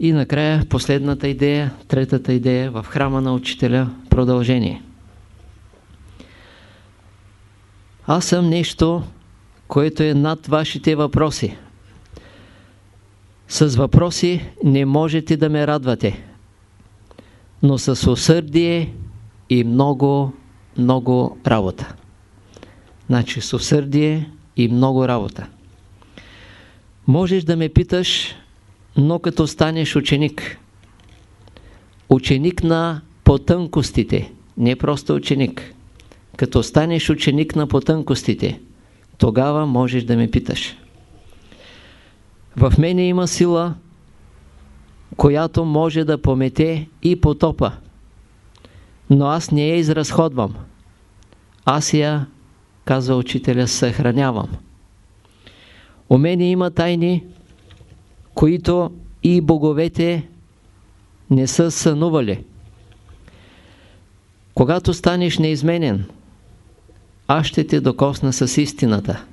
И накрая последната идея, третата идея в храма на учителя, продължение. Аз съм нещо, което е над вашите въпроси. С въпроси не можете да ме радвате, но с усърдие и много, много работа. Значи с усърдие и много работа. Можеш да ме питаш, но като станеш ученик, ученик на потънкостите, не просто ученик, като станеш ученик на потънкостите, тогава можеш да ме питаш. В мене има сила, която може да помете и потопа, но аз не я изразходвам. Аз я, казва учителя, съхранявам. У мене има тайни, които и боговете не са сънували. Когато станеш неизменен, аз ще те докосна с истината.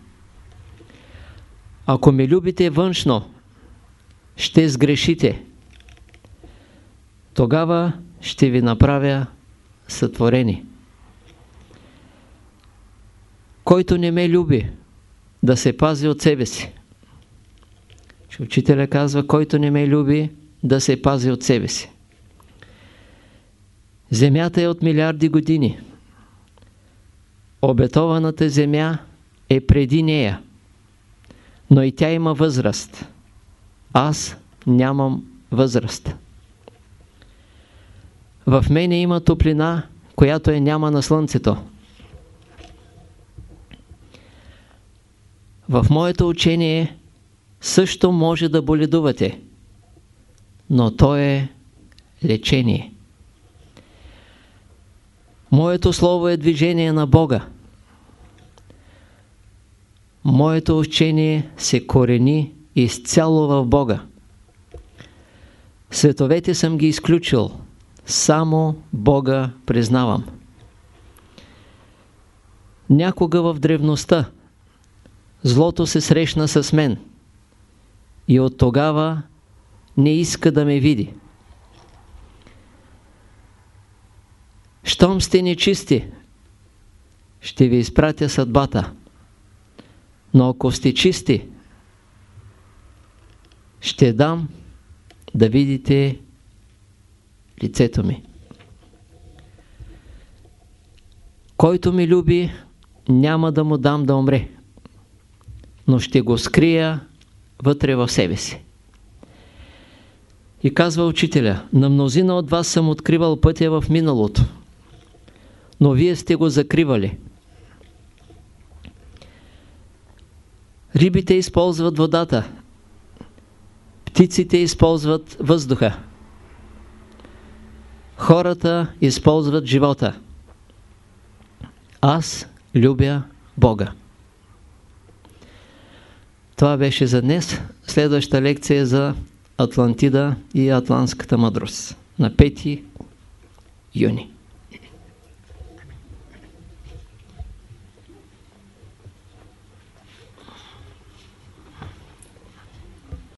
Ако ме любите външно, ще сгрешите. Тогава ще ви направя сътворени. Който не ме люби, да се пази от себе си. Учителя казва, който не ме люби, да се пази от себе си. Земята е от милиарди години. Обетованата земя е преди нея, но и тя има възраст. Аз нямам възраст. В мене има топлина, която е няма на слънцето. В моето учение също може да боледувате, но то е лечение. Моето слово е движение на Бога. Моето учение се корени изцяло в Бога. Световете съм ги изключил. Само Бога признавам. Някога в древността злото се срещна с мен и от тогава не иска да ме види. Щом сте нечисти, ще ви изпратя съдбата. Но ако сте чисти, ще дам да видите лицето ми. Който ми люби, няма да му дам да умре, но ще го скрия вътре в себе си. И казва учителя, на мнозина от вас съм откривал пътя в миналото, но вие сте го закривали. Рибите използват водата, птиците използват въздуха, хората използват живота. Аз любя Бога. Това беше за днес. Следваща лекция е за Атлантида и Атлантската мъдрост на 5 юни.